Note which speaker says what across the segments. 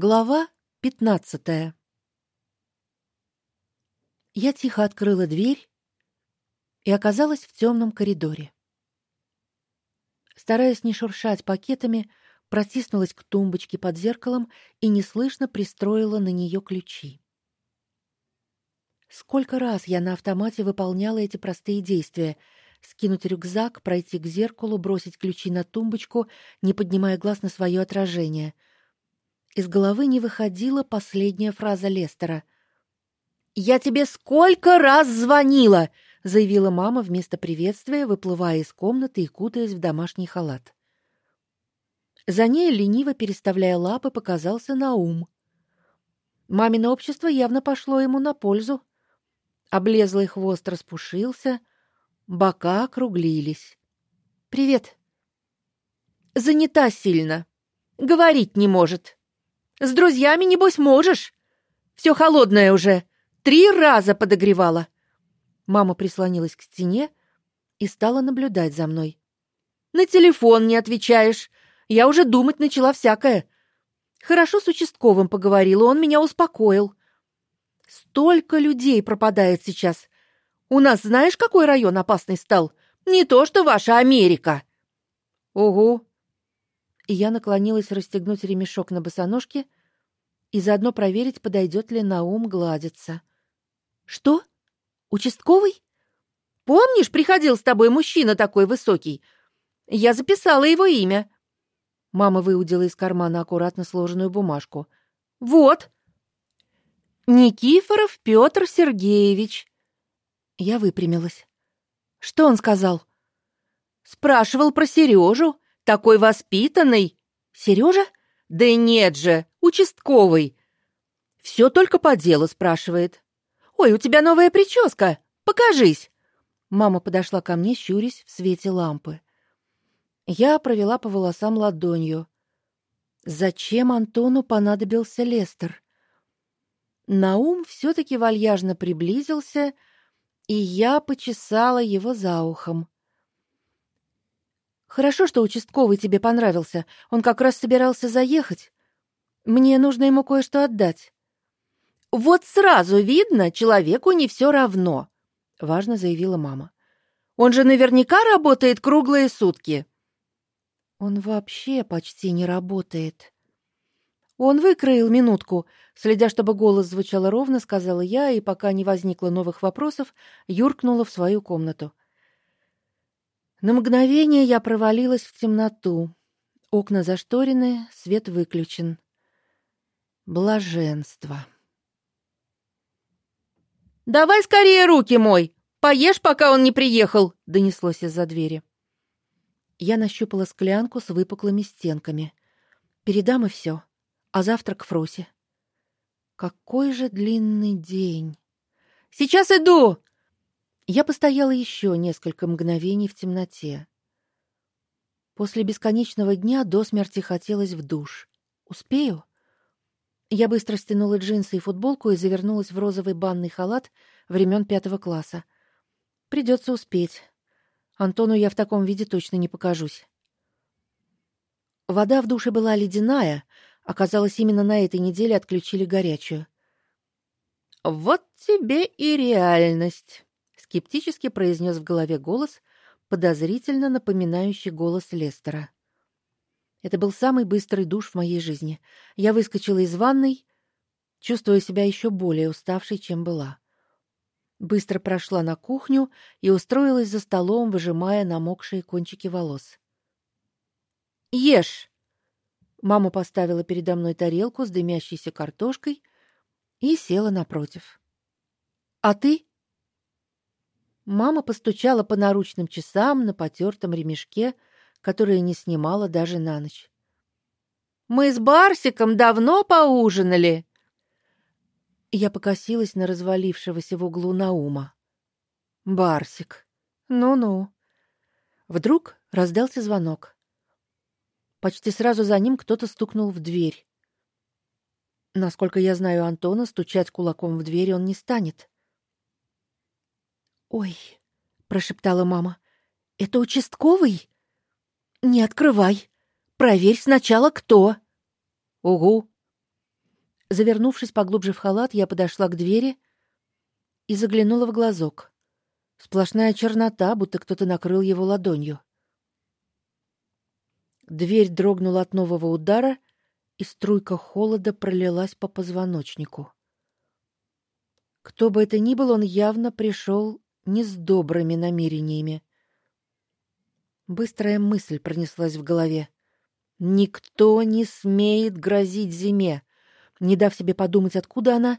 Speaker 1: Глава пятнадцатая. Я тихо открыла дверь и оказалась в темном коридоре. Стараясь не шуршать пакетами, протиснулась к тумбочке под зеркалом и неслышно пристроила на нее ключи. Сколько раз я на автомате выполняла эти простые действия: скинуть рюкзак, пройти к зеркалу, бросить ключи на тумбочку, не поднимая глаз на свое отражение — из головы не выходила последняя фраза Лестера. "Я тебе сколько раз звонила", заявила мама вместо приветствия, выплывая из комнаты и кутаясь в домашний халат. За ней, лениво переставляя лапы, показался Наум. Мамино общество явно пошло ему на пользу. Облезлый хвост распушился, бока округлились. Привет. Занята сильно. Говорить не может. С друзьями, небось, можешь? Все холодное уже. Три раза подогревала. Мама прислонилась к стене и стала наблюдать за мной. На телефон не отвечаешь. Я уже думать начала всякое. Хорошо с участковым поговорила, он меня успокоил. Столько людей пропадает сейчас. У нас знаешь, какой район опасный стал? Не то, что ваша Америка. Ого, и я наклонилась расстегнуть ремешок на босоножке и заодно проверить, подойдет ли на ум гладиться. Что? Участковый? Помнишь, приходил с тобой мужчина такой высокий? Я записала его имя. Мама выудила из кармана аккуратно сложенную бумажку. Вот. Никифоров Петр Сергеевич. Я выпрямилась. Что он сказал? Спрашивал про Сережу. Такой воспитанный. Сережа? Да нет же, участковый. Все только по делу спрашивает. Ой, у тебя новая прическа. Покажись. Мама подошла ко мне, щурясь в свете лампы. Я провела по волосам ладонью. Зачем Антону понадобился Лестер? Наум все таки вальяжно приблизился, и я почесала его за ухом. Хорошо, что участковый тебе понравился. Он как раз собирался заехать. Мне нужно ему кое-что отдать. Вот сразу видно, человеку не все равно, важно заявила мама. Он же наверняка работает круглые сутки. Он вообще почти не работает. Он выкроил минутку, следя, чтобы голос звучал ровно, сказала я, и пока не возникло новых вопросов, юркнула в свою комнату. На мгновение я провалилась в темноту. Окна зашторены, свет выключен. Блаженство. Давай скорее руки мой. Поешь, пока он не приехал, донеслось из-за двери. Я нащупала склянку с выпуклыми стенками. Передам и все. А завтра к Фросе. Какой же длинный день. Сейчас иду, я постояла еще несколько мгновений в темноте. После бесконечного дня до смерти хотелось в душ. Успею? Я быстро стянула джинсы и футболку и завернулась в розовый банный халат времен пятого класса. Придется успеть. Антону я в таком виде точно не покажусь. Вода в душе была ледяная, оказалось, именно на этой неделе отключили горячую. Вот тебе и реальность скептически произнес в голове голос, подозрительно напоминающий голос Лестера. Это был самый быстрый душ в моей жизни. Я выскочила из ванной, чувствуя себя еще более уставшей, чем была. Быстро прошла на кухню и устроилась за столом, выжимая намокшие кончики волос. Ешь. Мама поставила передо мной тарелку с дымящейся картошкой и села напротив. А ты? Мама постучала по наручным часам на потертом ремешке, который не снимала даже на ночь. Мы с Барсиком давно поужинали. Я покосилась на развалившегося в углу Наума. Барсик. Ну-ну. Вдруг раздался звонок. Почти сразу за ним кто-то стукнул в дверь. Насколько я знаю Антона, стучать кулаком в дверь он не станет. Ой, прошептала мама. Это участковый? Не открывай. Проверь сначала, кто. Угу. Завернувшись поглубже в халат, я подошла к двери и заглянула в глазок. Сплошная чернота, будто кто-то накрыл его ладонью. Дверь дрогнула от нового удара, и струйка холода пролилась по позвоночнику. Кто бы это ни был, он явно пришел не с добрыми намерениями. Быстрая мысль пронеслась в голове. Никто не смеет грозить зиме. Не дав себе подумать, откуда она,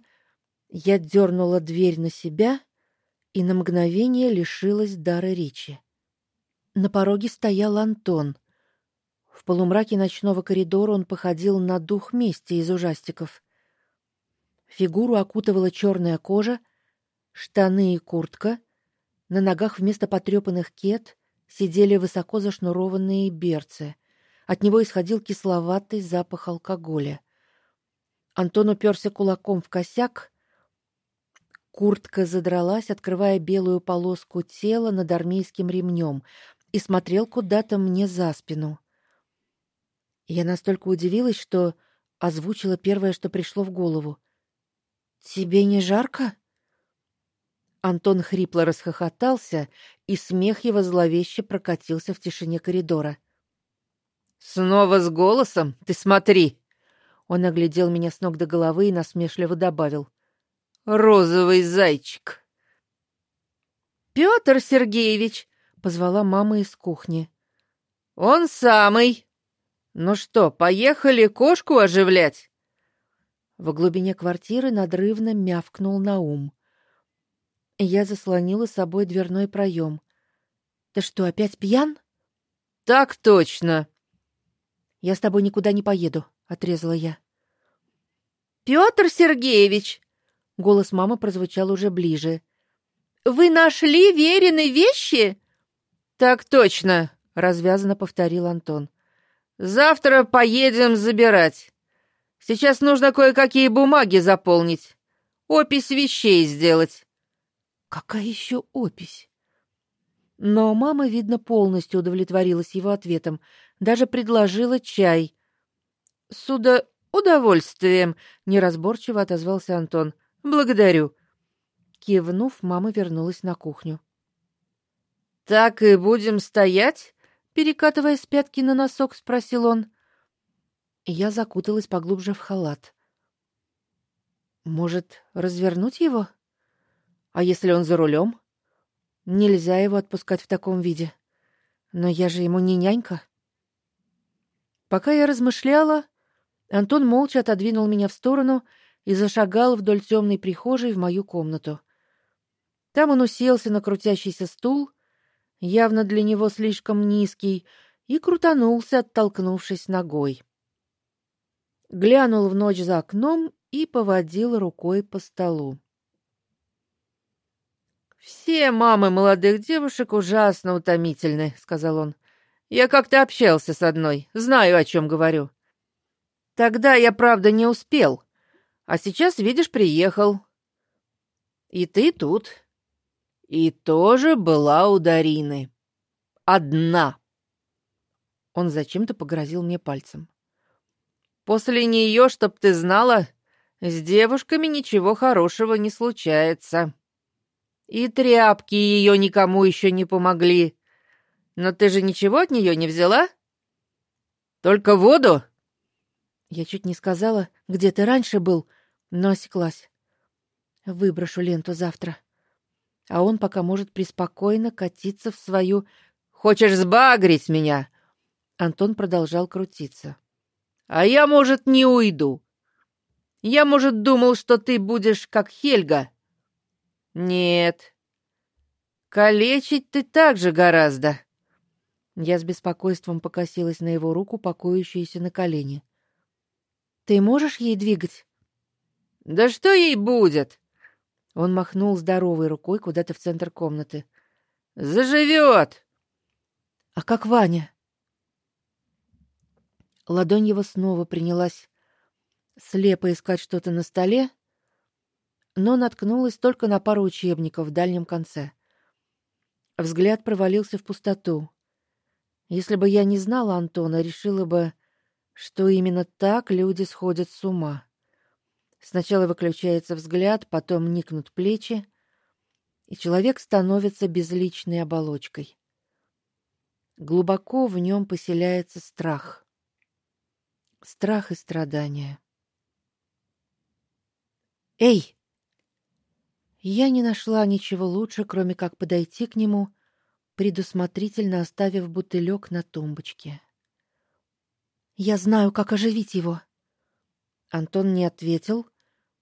Speaker 1: я дернула дверь на себя и на мгновение лишилась дара речи. На пороге стоял Антон. В полумраке ночного коридора он походил на дух мести из ужастиков. Фигуру окутывала черная кожа, штаны и куртка, на ногах вместо потрепанных кет сидели высоко зашнурованные берцы. От него исходил кисловатый запах алкоголя. Антон уперся кулаком в косяк. Куртка задралась, открывая белую полоску тела над армейским ремнем, и смотрел куда-то мне за спину. Я настолько удивилась, что озвучила первое, что пришло в голову. Тебе не жарко? Антон хрипло расхохотался, и смех его зловеще прокатился в тишине коридора. Снова с голосом? Ты смотри. Он оглядел меня с ног до головы и насмешливо добавил: "Розовый зайчик". Петр Сергеевич, позвала мама из кухни. Он самый. Ну что, поехали кошку оживлять? В глубине квартиры надрывно мявкнул Наум. Я заслонила собой дверной проем. Ты что, опять пьян? Так точно. Я с тобой никуда не поеду, отрезала я. Петр Сергеевич, голос мамы прозвучал уже ближе. Вы нашли веренные вещи? Так точно, развязно повторил Антон. Завтра поедем забирать. Сейчас нужно кое-какие бумаги заполнить, опись вещей сделать. Какая еще опись? Но мама, видно, полностью удовлетворилась его ответом, даже предложила чай. С уда... удовольствием, неразборчиво отозвался Антон. Благодарю. Кивнув, мама вернулась на кухню. Так и будем стоять, перекатывая с пятки на носок, спросил он. Я закуталась поглубже в халат. Может, развернуть его? А если он за рулем? Нельзя его отпускать в таком виде. Но я же ему не нянька. Пока я размышляла, Антон молча отодвинул меня в сторону и зашагал вдоль темной прихожей в мою комнату. Там он уселся на крутящийся стул, явно для него слишком низкий, и крутанулся, оттолкнувшись ногой. Глянул в ночь за окном и поводил рукой по столу. Все мамы молодых девушек ужасно утомительны, сказал он. Я как-то общался с одной, знаю, о чем говорю. Тогда я, правда, не успел, а сейчас, видишь, приехал. И ты тут. И тоже была у Дарины. Одна. Он зачем-то погрозил мне пальцем. После нее, чтоб ты знала, с девушками ничего хорошего не случается. И тряпки ее никому еще не помогли. Но ты же ничего от нее не взяла? Только воду? Я чуть не сказала, где ты раньше был, но осеклась. Выброшу ленту завтра. А он пока может преспокойно катиться в свою Хочешь сбагрить меня? Антон продолжал крутиться. А я, может, не уйду. Я, может, думал, что ты будешь как Хельга, нет. Калечить ты так же гораздо. Я с беспокойством покосилась на его руку, покоящуюся на колене. Ты можешь ей двигать? Да что ей будет? Он махнул здоровой рукой куда-то в центр комнаты. Заживет. А как Ваня? Ладонь его снова принялась слепо искать что-то на столе, но наткнулась только на пару учебников в дальнем конце. Взгляд провалился в пустоту. Если бы я не знала Антона, решила бы, что именно так люди сходят с ума. Сначала выключается взгляд, потом никнут плечи, и человек становится безличной оболочкой. Глубоко в нем поселяется страх. Страх и страдания. Эй. Я не нашла ничего лучше, кроме как подойти к нему, предусмотрительно оставив бутылек на тумбочке. Я знаю, как оживить его. Антон не ответил,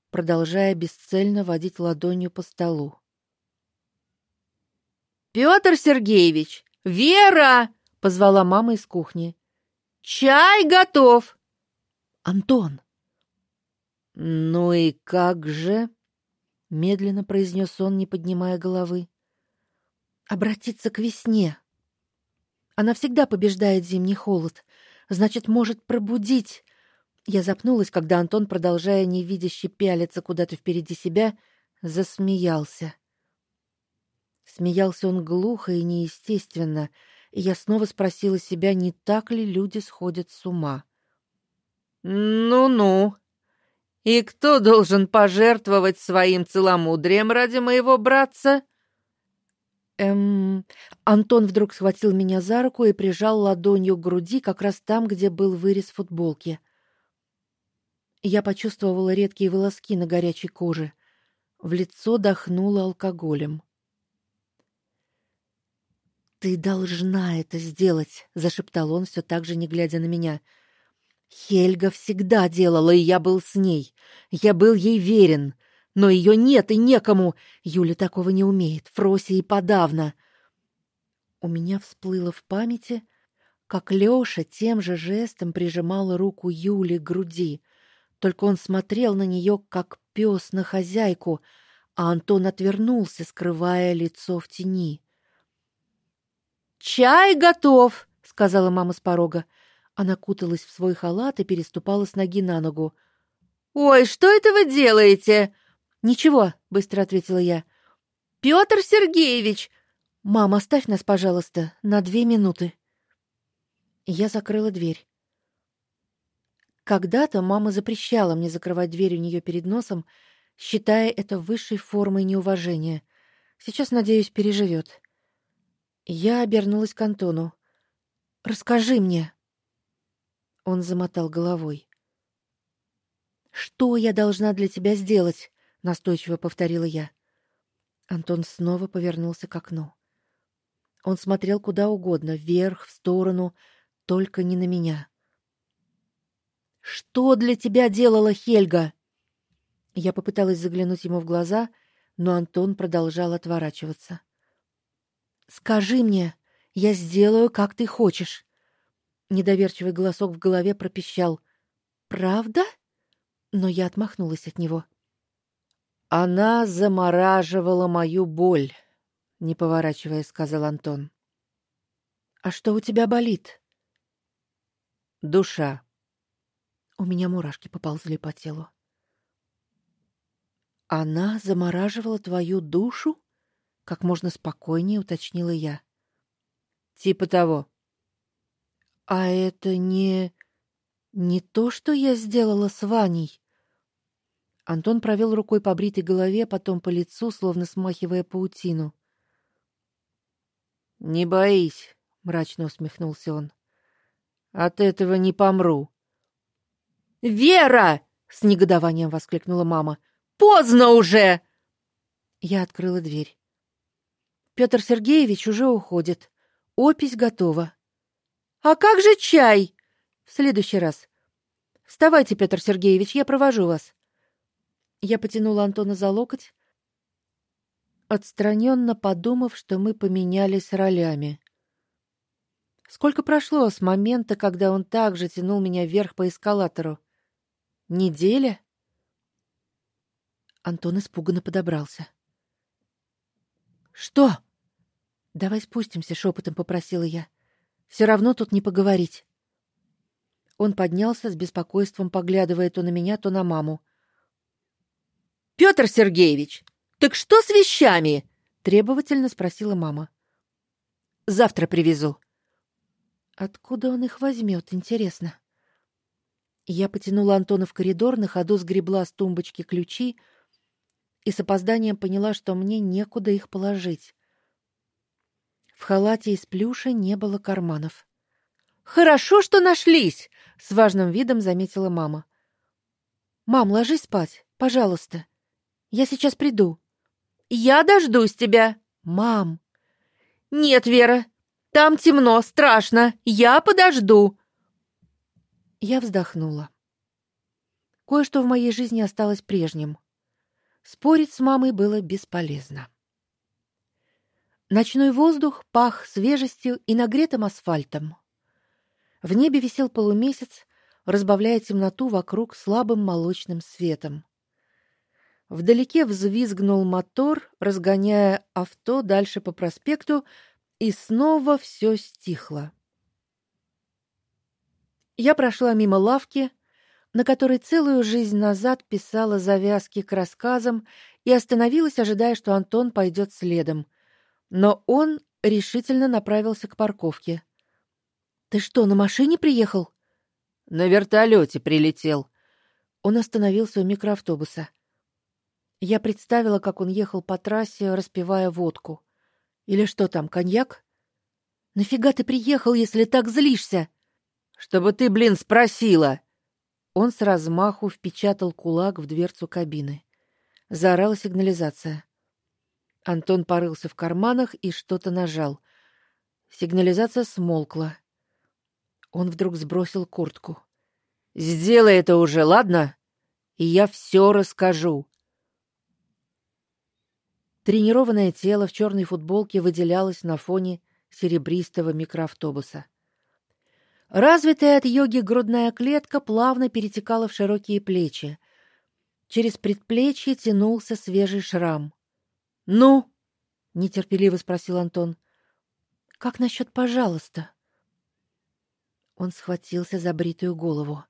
Speaker 1: продолжая бесцельно водить ладонью по столу. Петр Сергеевич, Вера, позвала мама из кухни. Чай готов. Антон. Ну и как же? Медленно произнес он, не поднимая головы. Обратиться к весне. Она всегда побеждает зимний холод, значит, может пробудить. Я запнулась, когда Антон, продолжая невидяще пялиться куда-то впереди себя, засмеялся. Смеялся он глухо и неестественно, и я снова спросила себя, не так ли люди сходят с ума. Ну-ну. И кто должен пожертвовать своим целомудрием ради моего братца? Эм, Антон вдруг схватил меня за руку и прижал ладонью к груди, как раз там, где был вырез футболки. Я почувствовала редкие волоски на горячей коже. В лицо дохнуло алкоголем. Ты должна это сделать, зашептал он все так же не глядя на меня. Хельга всегда делала, и я был с ней. Я был ей верен, но ее нет и некому. Юля такого не умеет, Фрося и подавно. У меня всплыло в памяти, как Лёша тем же жестом прижимал руку Юли к груди. Только он смотрел на нее как пес на хозяйку, а Антон отвернулся, скрывая лицо в тени. Чай готов, сказала мама с порога. Она куталась в свой халат и переступала с ноги на ногу. Ой, что это вы делаете? Ничего, быстро ответила я. Петр Сергеевич, мама, оставь нас, пожалуйста, на две минуты. Я закрыла дверь. Когда-то мама запрещала мне закрывать дверь у нее перед носом, считая это высшей формой неуважения. Сейчас, надеюсь, переживет. Я обернулась к Антону. Расскажи мне. Он замотал головой. Что я должна для тебя сделать? настойчиво повторила я. Антон снова повернулся к окну. Он смотрел куда угодно, вверх, в сторону, только не на меня. Что для тебя делала Хельга? Я попыталась заглянуть ему в глаза, но Антон продолжал отворачиваться. Скажи мне, я сделаю, как ты хочешь. Недоверчивый голосок в голове пропищал: "Правда?" Но я отмахнулась от него. Она замораживала мою боль, не поворачиваясь, сказал Антон. А что у тебя болит? Душа. У меня мурашки поползли по телу. Она замораживала твою душу? как можно спокойнее уточнила я. Типа того. А это не не то, что я сделала с Ваней. Антон провел рукой по бритой голове, потом по лицу, словно смахивая паутину. Не боись, мрачно усмехнулся он. От этого не помру. Вера! с негодованием воскликнула мама. Поздно уже. Я открыла дверь. Петр Сергеевич уже уходит. Опись готова. А как же чай? В следующий раз. Вставайте, Петр Сергеевич, я провожу вас. Я потянула Антона за локоть, отстраненно подумав, что мы поменялись ролями. Сколько прошло с момента, когда он также тянул меня вверх по эскалатору? Неделя? Антон испуганно подобрался. Что? Давай спустимся, шепотом попросила я. Все равно тут не поговорить. Он поднялся с беспокойством, поглядывая то на меня, то на маму. Петр Сергеевич, так что с вещами? требовательно спросила мама. Завтра привезу. Откуда он их возьмет, интересно? Я потянула Антона в коридор, на ходу сгребла с тумбочки ключи и с опозданием поняла, что мне некуда их положить. В халате из плюша не было карманов. Хорошо, что нашлись, с важным видом заметила мама. Мам, ложись спать, пожалуйста. Я сейчас приду. Я дождусь тебя. Мам. Нет, Вера. Там темно, страшно. Я подожду. Я вздохнула. Кое-что в моей жизни осталось прежним. Спорить с мамой было бесполезно. Ночной воздух пах свежестью и нагретым асфальтом. В небе висел полумесяц, разбавляя темноту вокруг слабым молочным светом. Вдалеке взвизгнул мотор, разгоняя авто дальше по проспекту, и снова все стихло. Я прошла мимо лавки, на которой целую жизнь назад писала завязки к рассказам и остановилась, ожидая, что Антон пойдет следом. Но он решительно направился к парковке. Ты что, на машине приехал?
Speaker 2: На вертолете прилетел.
Speaker 1: Он остановился у микроавтобуса. Я представила, как он ехал по трассе, распивая водку. Или что там, коньяк? Нафига ты приехал, если так злишься?
Speaker 2: Чтобы ты, блин, спросила.
Speaker 1: Он с размаху впечатал кулак в дверцу кабины. Заорала сигнализация. Антон порылся в карманах и что-то нажал. Сигнализация смолкла. Он вдруг сбросил куртку.
Speaker 2: Сделай это уже, ладно? И я все расскажу.
Speaker 1: Тренированное тело в черной футболке выделялось на фоне серебристого микроавтобуса. Развитая от йоги грудная клетка плавно перетекала в широкие плечи. Через предплечье тянулся свежий шрам. "Ну?" нетерпеливо спросил Антон. "Как насчет, пожалуйста?" Он схватился за бритую голову.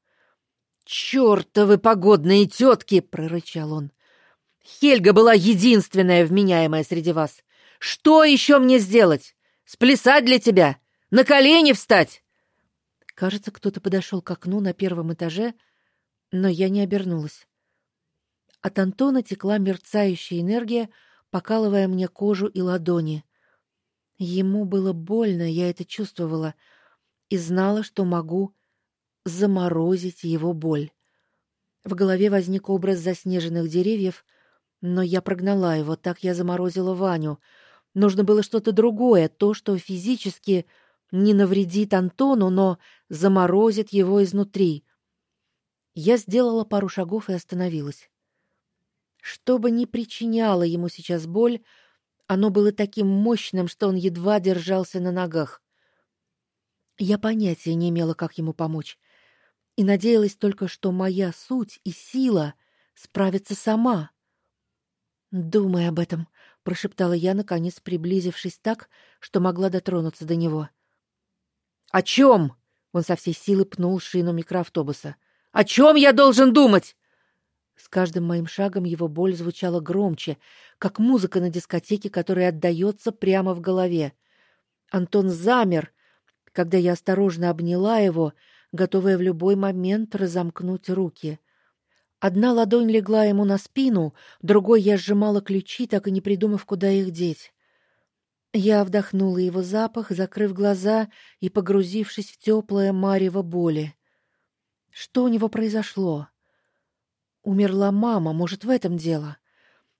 Speaker 2: «Чёртовы погодные тетки!» — прорычал он. «Хельга была единственная вменяемая среди вас. Что еще мне сделать? Сплясать для тебя? На колени встать?»
Speaker 1: Кажется, кто-то подошел к окну на первом этаже, но я не обернулась. От Антона текла мерцающая энергия, покалывая мне кожу и ладони. Ему было больно, я это чувствовала, и знала, что могу заморозить его боль. В голове возник образ заснеженных деревьев, но я прогнала его, так я заморозила Ваню. Нужно было что-то другое, то, что физически не навредит Антону, но заморозит его изнутри. Я сделала пару шагов и остановилась. Что бы ни причиняло ему сейчас боль, оно было таким мощным, что он едва держался на ногах. Я понятия не имела, как ему помочь, и надеялась только, что моя суть и сила справятся сама. "Думай об этом", прошептала я, наконец приблизившись так, что могла дотронуться до него.
Speaker 2: О чем? Он со всей силы пнул шину микроавтобуса. О чем я должен думать?
Speaker 1: С каждым моим шагом его боль звучала громче, как музыка на дискотеке, которая отдаётся прямо в голове. Антон замер, когда я осторожно обняла его, готовая в любой момент разомкнуть руки. Одна ладонь легла ему на спину, другой я сжимала ключи, так и не придумав, куда их деть. Я вдохнула его запах, закрыв глаза и погрузившись в теплое марево боли. Что у него произошло? Умерла мама, может, в этом дело.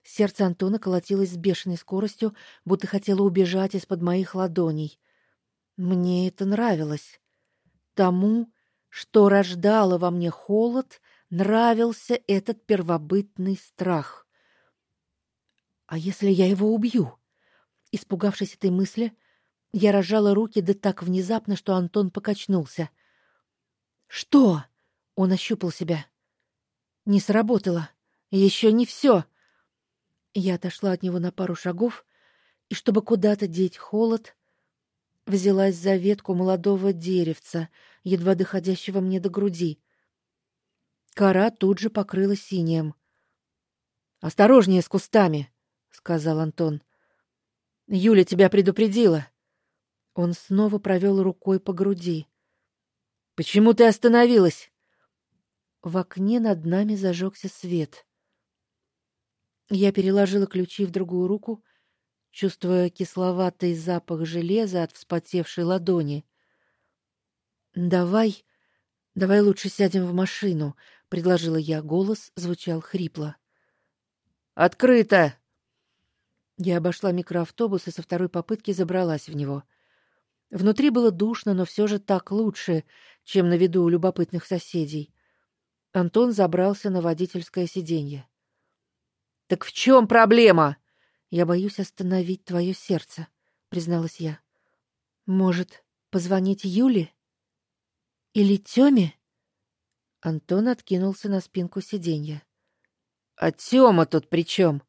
Speaker 1: Сердце Антона колотилось с бешеной скоростью, будто хотело убежать из-под моих ладоней. Мне это нравилось. Тому, что рождало во мне холод, нравился этот первобытный страх. А если я его убью? Испугавшись этой мысли, я разжала руки да так внезапно, что Антон покачнулся. Что? Он ощупал себя. Не сработало. Еще не все. Я отошла от него на пару шагов, и чтобы куда-то деть холод, взялась за ветку молодого деревца, едва доходящего мне до груди. Кора тут же покрылась синим. Осторожнее с кустами, сказал Антон. Юля тебя предупредила. Он снова провел рукой по груди. Почему ты остановилась? В окне над нами зажегся свет. Я переложила ключи в другую руку, чувствуя кисловатый запах железа от вспотевшей ладони. Давай, давай лучше сядем в машину, предложила я. Голос звучал хрипло.
Speaker 2: Открыто.
Speaker 1: Я обошла микроавтобус и со второй попытки забралась в него. Внутри было душно, но все же так лучше, чем на виду у любопытных соседей. Антон забрался на водительское сиденье.
Speaker 2: Так в чем проблема?
Speaker 1: Я боюсь остановить твое сердце, призналась я. Может, позвонить Юле или Тёме? Антон откинулся на спинку сиденья.
Speaker 2: А Тёма тут при чем?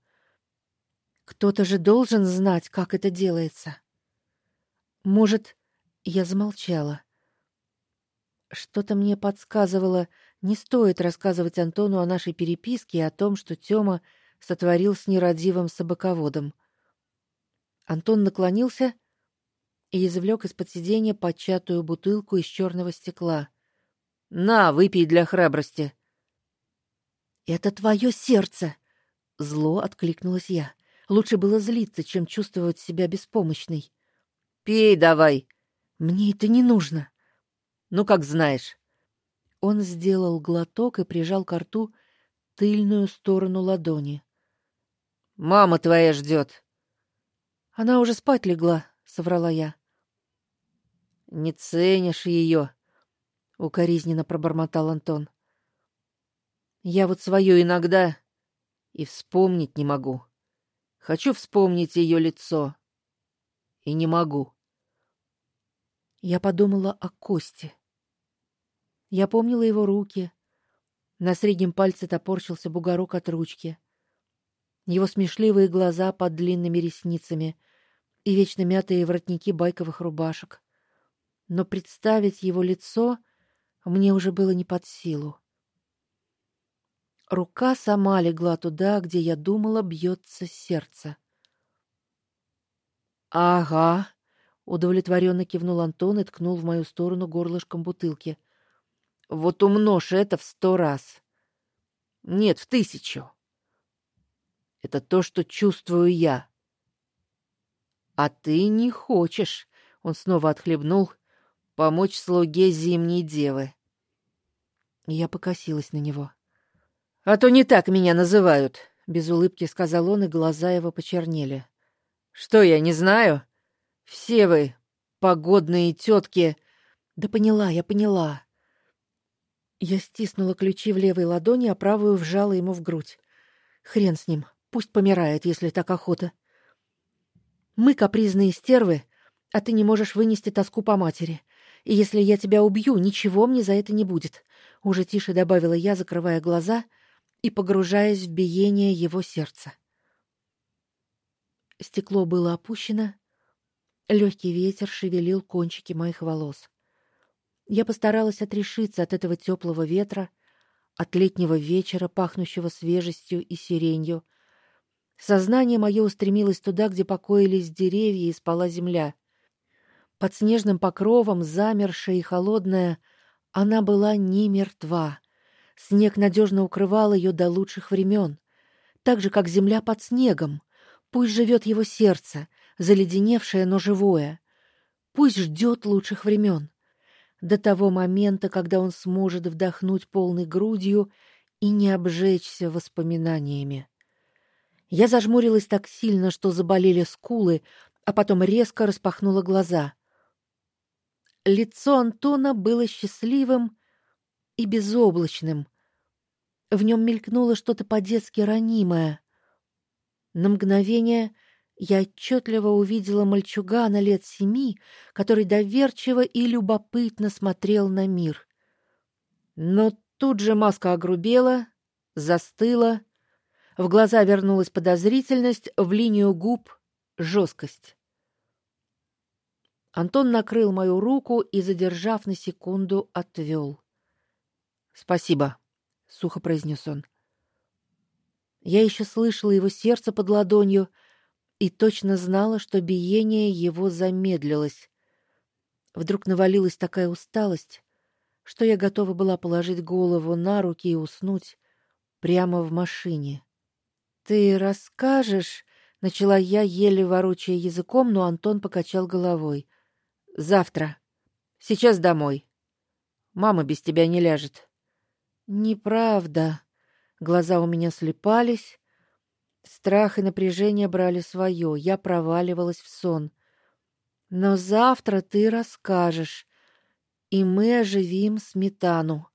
Speaker 1: Кто-то же должен знать, как это делается. Может, я замолчала. Что-то мне подсказывало, не стоит рассказывать Антону о нашей переписке и о том, что Тёма сотворил с нерадивым собаководом. Антон наклонился и извлек из-под сиденья початую бутылку из черного стекла.
Speaker 2: На, выпей для храбрости.
Speaker 1: Это твое сердце, зло откликнулась я. Лучше было злиться, чем чувствовать себя беспомощной.
Speaker 2: Пей давай.
Speaker 1: Мне это не нужно.
Speaker 2: Ну как знаешь.
Speaker 1: Он сделал глоток и прижал к рту тыльную сторону ладони.
Speaker 2: Мама твоя ждет.
Speaker 1: Она уже спать легла, соврала я.
Speaker 2: Не ценишь ее,
Speaker 1: укоризненно пробормотал Антон.
Speaker 2: Я вот свое иногда и вспомнить не могу. Хочу вспомнить ее лицо и не могу.
Speaker 1: Я подумала о Косте. Я помнила его руки. На среднем пальце топорщился бугорок от ручки его смешливые глаза под длинными ресницами и вечно мятые воротники байковых рубашек. Но представить его лицо мне уже было не под силу. Рука сама легла туда, где я думала бьется сердце. Ага, удовлетворенно кивнул Антон и ткнул в мою сторону горлышком бутылки.
Speaker 2: Вот умножь это в сто раз. Нет, в тысячу. Это то, что чувствую я. А ты не хочешь, он снова отхлебнул, помочь слуге зимней девы.
Speaker 1: Я покосилась на него.
Speaker 2: А то не так меня называют, без улыбки сказал он, и глаза его почернели. Что я не знаю? Все вы погодные тетки.
Speaker 1: Да поняла, я поняла. Я стиснула ключи в левой ладони, а правую вжала ему в грудь. Хрен с ним. Пусть помирает, если так охота. Мы капризные стервы, а ты не можешь вынести тоску по матери. И если я тебя убью, ничего мне за это не будет, уже тише добавила я, закрывая глаза и погружаясь в биение его сердца. Стекло было опущено, легкий ветер шевелил кончики моих волос. Я постаралась отрешиться от этого теплого ветра, от летнего вечера, пахнущего свежестью и сиренью, Сознание мое устремилось туда, где покоились деревья и спала земля. Под снежным покровом, замершая и холодная, она была не мертва. Снег надежно укрывал ее до лучших времен, так же как земля под снегом. Пусть живет его сердце, заледеневшее, но живое. Пусть ждет лучших времен. До того момента, когда он сможет вдохнуть полной грудью и не обжечься воспоминаниями. Я зажмурилась так сильно, что заболели скулы, а потом резко распахнула глаза. Лицо Антона было счастливым и безоблачным. В нем мелькнуло что-то по-детски ранимое. На мгновение я отчетливо увидела мальчугана лет семи, который доверчиво и любопытно смотрел на мир. Но тут же маска огрубела, застыла в глаза вернулась подозрительность, в линию губ жесткость. Антон накрыл мою руку и, задержав на секунду, отвел. "Спасибо", сухо произнес он. Я еще слышала его сердце под ладонью и точно знала, что биение его замедлилось. Вдруг навалилась такая усталость, что я готова была положить голову на руки и уснуть прямо в машине. Ты расскажешь, начала я, еле ворочая языком, но Антон покачал головой. Завтра. Сейчас домой. Мама без тебя не ляжет. Неправда. Глаза у меня слепались, страх и напряжение брали свое, я проваливалась в сон. Но завтра ты расскажешь, и мы оживим сметану.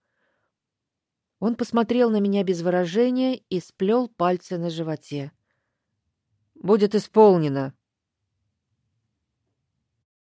Speaker 1: Он посмотрел на меня без выражения и сплел пальцы на животе. Будет исполнено.